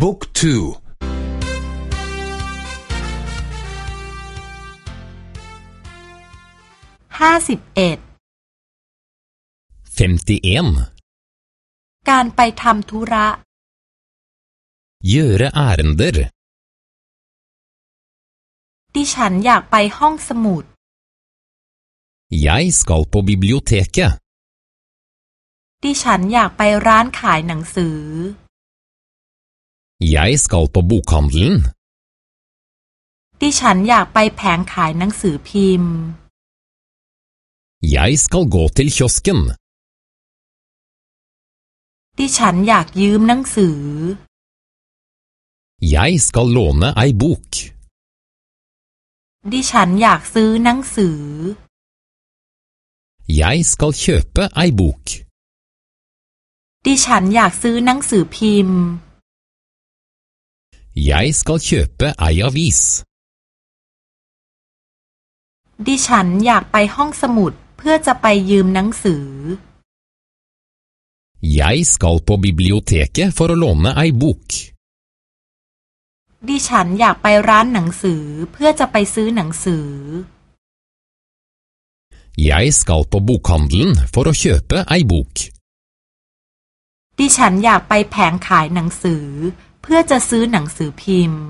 บุ๊กทูห้าสิบเอ็ดการไปทำธุระ Gjøre ærender ดิฉันอยากไปห้องสมุด Jeg skal på biblioteket ดิฉันอยากไปร้านขายหนังสือ Jeg skal på bokhandelen ดิฉันอยากไปแผงขายหนังสือพิมพ์ Jeg skal gå til kiosken ดิฉันอยากยืมหนังสือ Jeg skal låne ei bok ดิฉันอยากซื้อหนังสือ Jeg skal kjøpe ei bok ดิฉันอยากซื้อหนังสือพิมพ์ Jeg skal kjøpe ei avis ดิฉันอยากไปห้องสมุดเพื่อจะไปยืมหนังสือ Jeg skal på biblioteket for å låne ei bok ดิฉันอยากไปร้านหนังสือเพื่อจะไปซื้อหนังสือ Jeg skal på bokhandelen for å kjøpe ei bok ดิฉันอยากไปแผงขายหนังสือ เพื่อจะซื้อหนังสือพิมพ์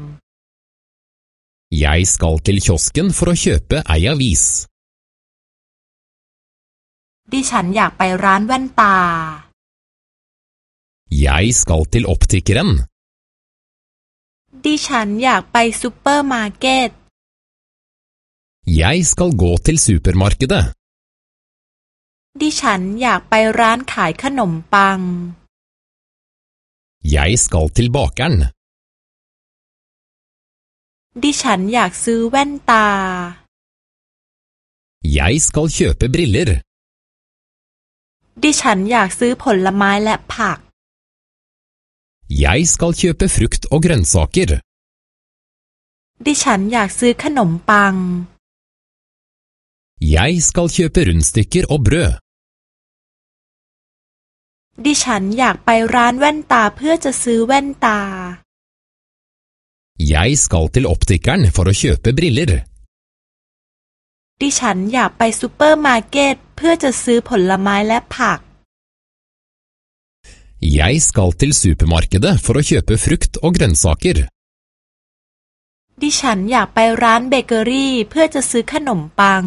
Jeg skal til kiosken for å kjøpe ei avis ดิฉันอยากไปร้านแว่นตา Jeg skal til optikeren ดิฉันอยากไปซูเปอร์มาร์เก็ต Jeg skal gå til supermarkedet ดิฉันอยากไปร้านขายขนมปัง Jeg skal til bakeren ดิฉันอยากซื้อแว่นตา Jeg skal kjøpe briller ดิฉันอยากซื้อผลไม้และผัก Jeg skal kjøpe frukt og grønnsaker ดิฉันอยากซื้อขนมปัง Jeg skal kjøpe rundstykker og brød ดิฉันอยากไปร้านแว่นตาเพื่อจะซื้อแว่นตา Jeg skal til optikeren for å kjøpe briller ดิฉันอยากไปซูเปอร์มาร์เก็ตเพื่อจะซื้อผลไม้และผัก Jeg skal til supermarkedet for å kjøpe frukt og grønnsaker ดิฉันอยากไปร้านเบเกอรี่เพื่อจะซื้อขนมปัง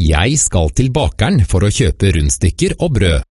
Jeg skal til bakeren for å kjøpe rundstykker og brød